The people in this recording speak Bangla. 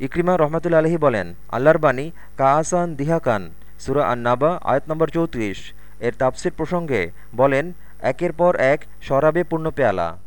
ইক্রিমা রহমাতুল আলহী বলেন, আল্লাহর বাণী কাহাসান দিহাকান সুরা আন্নাবা, আয়াত নম্বর চৌত্রিশ। এর তাপসির প্রসঙ্গে বলেন, একের পর এক শরাবে পূর্ণ পেয়ালা।